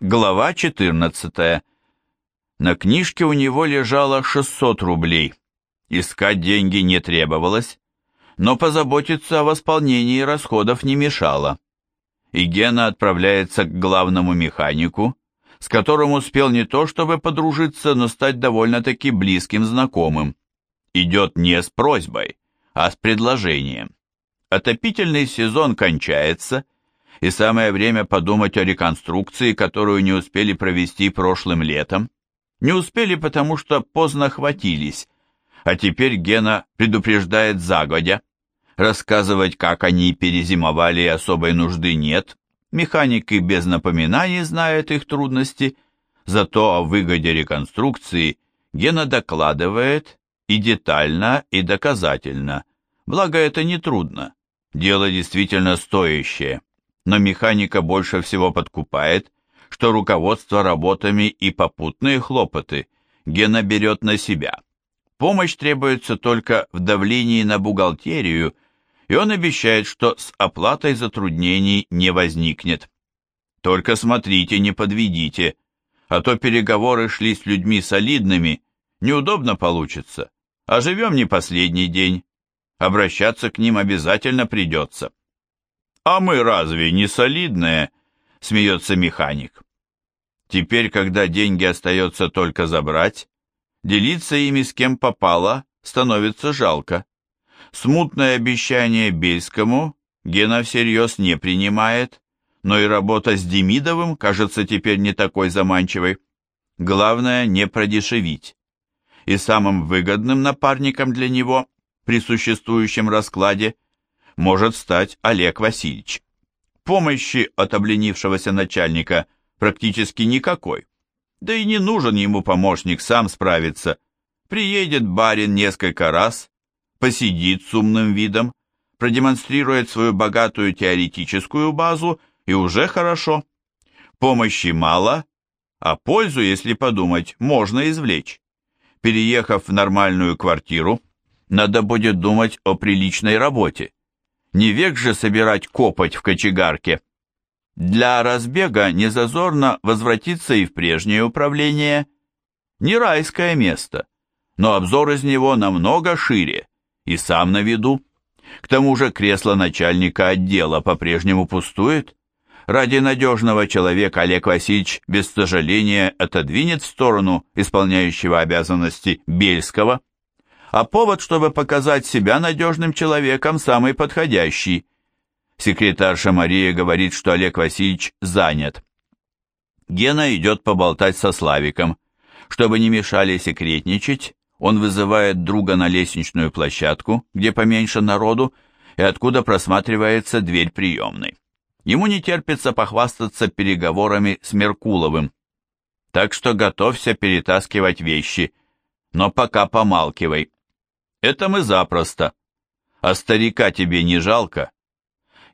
Глава 14. На книжке у него лежало 600 рублей. Искать деньги не требовалось, но позаботиться о восполнении расходов не мешало. И Гена отправляется к главному механику, с которым успел не то чтобы подружиться, но стать довольно-таки близким знакомым. Идет не с просьбой, а с предложением. Отопительный сезон кончается, и самое время подумать о реконструкции, которую не успели провести прошлым летом. Не успели, потому что поздно хватились, а теперь Гена предупреждает загодя. Рассказывать, как они перезимовали, особой нужды нет. Механик и без напоминаний знает их трудности, зато о выгоде реконструкции Гена докладывает и детально, и доказательно. Благо это не трудно. Дело действительно стоящее но механика больше всего подкупает, что руководство работами и попутные хлопоты Гена берет на себя. Помощь требуется только в давлении на бухгалтерию, и он обещает, что с оплатой затруднений не возникнет. Только смотрите, не подведите, а то переговоры шли с людьми солидными, неудобно получится, а живем не последний день. Обращаться к ним обязательно придется. «А мы разве не солидные?» — смеется механик. Теперь, когда деньги остается только забрать, делиться ими с кем попало становится жалко. Смутное обещание Бельскому Гена всерьез не принимает, но и работа с Демидовым кажется теперь не такой заманчивой. Главное не продешевить. И самым выгодным напарником для него при существующем раскладе может стать Олег Васильевич. Помощи от обленившегося начальника практически никакой. Да и не нужен ему помощник, сам справится. Приедет барин несколько раз, посидит с умным видом, продемонстрирует свою богатую теоретическую базу, и уже хорошо. Помощи мало, а пользу, если подумать, можно извлечь. Переехав в нормальную квартиру, надо будет думать о приличной работе. Не век же собирать копоть в кочегарке. Для разбега незазорно возвратиться и в прежнее управление. Не райское место, но обзор из него намного шире, и сам на виду. К тому же кресло начальника отдела по-прежнему пустует. Ради надежного человека Олег Васильевич без сожаления отодвинет в сторону исполняющего обязанности Бельского а повод, чтобы показать себя надежным человеком, самый подходящий. Секретарша Мария говорит, что Олег Васильевич занят. Гена идет поболтать со Славиком. Чтобы не мешали секретничать, он вызывает друга на лестничную площадку, где поменьше народу, и откуда просматривается дверь приемной. Ему не терпится похвастаться переговорами с Меркуловым. Так что готовься перетаскивать вещи, но пока помалкивай. Это мы запросто. А старика тебе не жалко?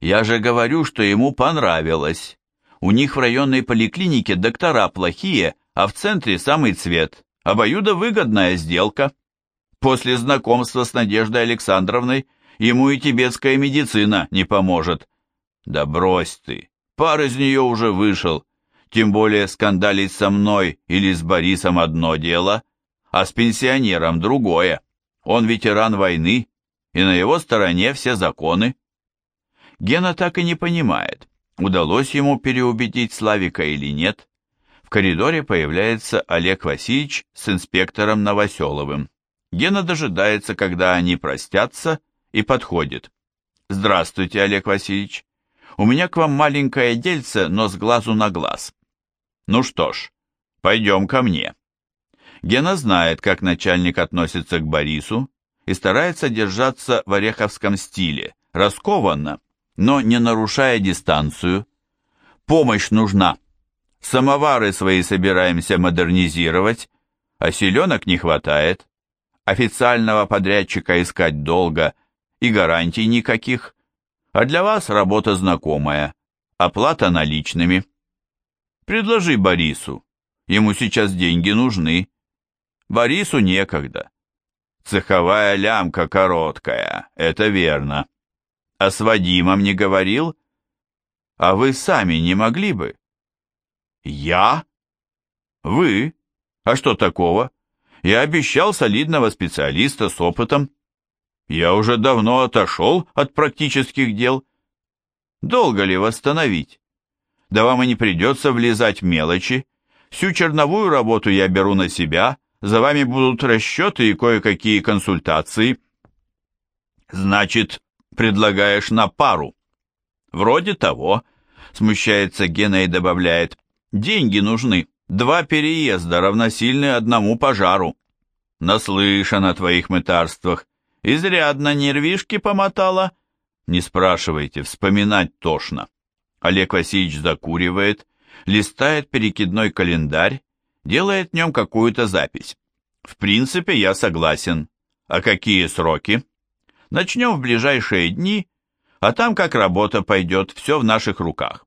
Я же говорю, что ему понравилось. У них в районной поликлинике доктора плохие, а в центре самый цвет. Обоюдовыгодная сделка. После знакомства с Надеждой Александровной ему и тибетская медицина не поможет. Да брось ты, пар из нее уже вышел. Тем более скандалить со мной или с Борисом одно дело, а с пенсионером другое. Он ветеран войны, и на его стороне все законы. Гена так и не понимает, удалось ему переубедить Славика или нет. В коридоре появляется Олег Васильевич с инспектором Новоселовым. Гена дожидается, когда они простятся, и подходит. «Здравствуйте, Олег Васильевич. У меня к вам маленькое дельце, но с глазу на глаз. Ну что ж, пойдем ко мне». Гена знает, как начальник относится к Борису и старается держаться в ореховском стиле, раскованно, но не нарушая дистанцию. Помощь нужна. Самовары свои собираемся модернизировать, а селенок не хватает. Официального подрядчика искать долго и гарантий никаких. А для вас работа знакомая, оплата наличными. Предложи Борису, ему сейчас деньги нужны. Борису некогда. Цеховая лямка короткая, это верно. А с Вадимом не говорил? А вы сами не могли бы? Я? Вы? А что такого? Я обещал солидного специалиста с опытом. Я уже давно отошел от практических дел. Долго ли восстановить? Да вам и не придется влезать в мелочи. Всю черновую работу я беру на себя, за вами будут расчеты и кое-какие консультации. Значит, предлагаешь на пару? Вроде того, смущается Гена и добавляет. Деньги нужны. Два переезда равносильны одному пожару. Наслышан о твоих мытарствах. Изрядно нервишки помотала. Не спрашивайте, вспоминать тошно. Олег Васильевич закуривает, листает перекидной календарь, делает в нем какую-то запись. В принципе, я согласен. А какие сроки? Начнем в ближайшие дни, а там как работа пойдет, все в наших руках.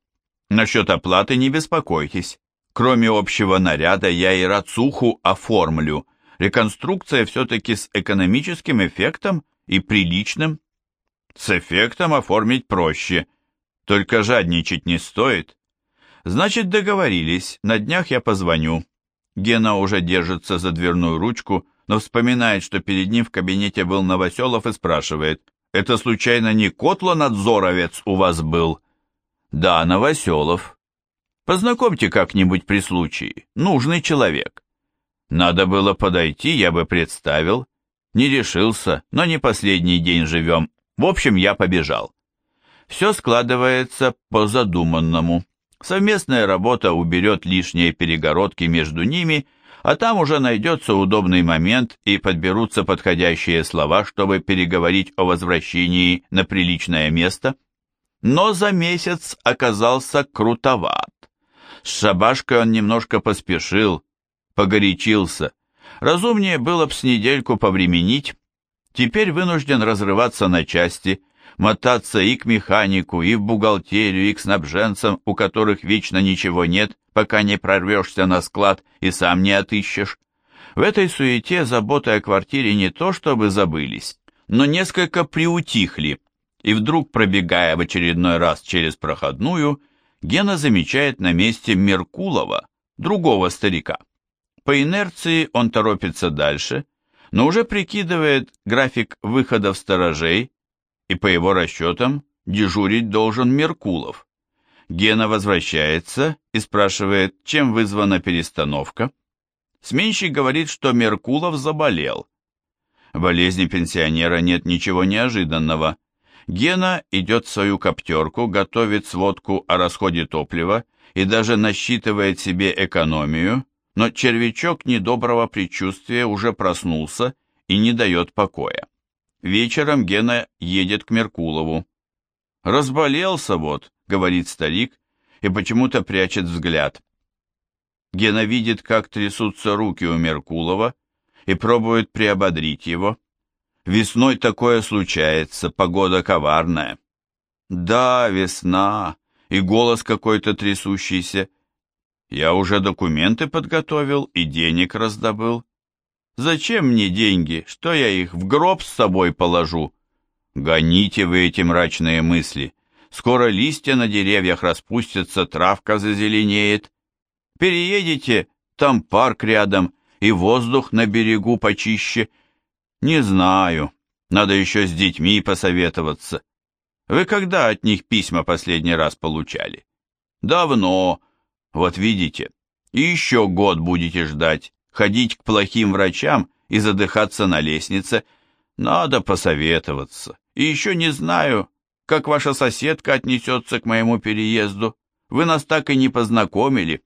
Насчет оплаты не беспокойтесь. Кроме общего наряда, я и рацуху оформлю. Реконструкция все-таки с экономическим эффектом и приличным. С эффектом оформить проще, только жадничать не стоит. Значит, договорились, на днях я позвоню. Гена уже держится за дверную ручку, но вспоминает, что перед ним в кабинете был Новоселов и спрашивает, «Это случайно не Котло-надзоровец у вас был?» «Да, Новоселов. Познакомьте как-нибудь при случае. Нужный человек. Надо было подойти, я бы представил. Не решился, но не последний день живем. В общем, я побежал. Все складывается по задуманному. Совместная работа уберет лишние перегородки между ними, а там уже найдется удобный момент и подберутся подходящие слова, чтобы переговорить о возвращении на приличное место. Но за месяц оказался крутоват. С шабашкой он немножко поспешил, погорячился. Разумнее было б с недельку повременить. Теперь вынужден разрываться на части, мотаться и к механику, и в бухгалтерию, и к снабженцам, у которых вечно ничего нет, пока не прорвешься на склад и сам не отыщешь. В этой суете заботы о квартире не то чтобы забылись, но несколько приутихли, и вдруг, пробегая в очередной раз через проходную, Гена замечает на месте Меркулова, другого старика. По инерции он торопится дальше, но уже прикидывает график выходов сторожей, и по его расчетам дежурить должен Меркулов. Гена возвращается и спрашивает, чем вызвана перестановка. Сменщик говорит, что Меркулов заболел. В болезни пенсионера нет ничего неожиданного. Гена идет в свою коптерку, готовит сводку о расходе топлива и даже насчитывает себе экономию, но червячок недоброго предчувствия уже проснулся и не дает покоя. Вечером Гена едет к Меркулову. «Разболелся вот», — говорит старик, и почему-то прячет взгляд. Гена видит, как трясутся руки у Меркулова, и пробует приободрить его. Весной такое случается, погода коварная. Да, весна, и голос какой-то трясущийся. Я уже документы подготовил и денег раздобыл. Зачем мне деньги? Что я их в гроб с собой положу? Гоните вы эти мрачные мысли. Скоро листья на деревьях распустятся, травка зазеленеет. Переедете, там парк рядом, и воздух на берегу почище — не знаю. Надо еще с детьми посоветоваться. Вы когда от них письма последний раз получали? Давно. Вот видите. Еще год будете ждать, ходить к плохим врачам и задыхаться на лестнице. Надо посоветоваться. И еще не знаю, как ваша соседка отнесется к моему переезду. Вы нас так и не познакомили.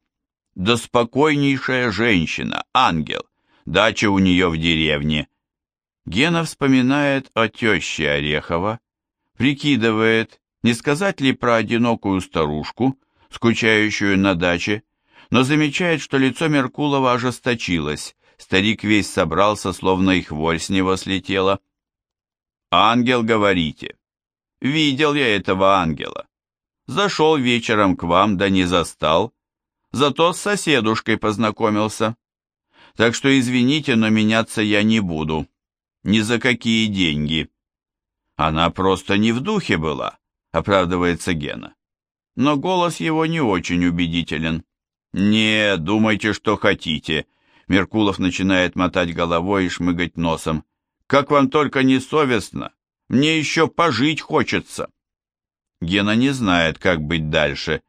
Да спокойнейшая женщина, ангел. Дача у нее в деревне. Гена вспоминает о теще Орехова, прикидывает, не сказать ли про одинокую старушку, скучающую на даче, но замечает, что лицо Меркулова ожесточилось, старик весь собрался, словно и хворь с него слетела. «Ангел, говорите?» «Видел я этого ангела. Зашел вечером к вам, да не застал, зато с соседушкой познакомился. Так что извините, но меняться я не буду» ни за какие деньги. Она просто не в духе была, оправдывается Гена. Но голос его не очень убедителен. «Не, думайте, что хотите». Меркулов начинает мотать головой и шмыгать носом. «Как вам только не совестно! Мне еще пожить хочется!» Гена не знает, как быть дальше.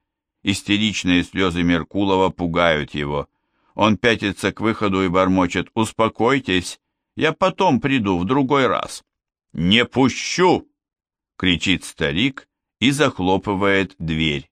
Истеричные слезы Меркулова пугают его. Он пятится к выходу и бормочет «Успокойтесь, я потом приду в другой раз». «Не пущу!» — кричит старик и захлопывает дверь.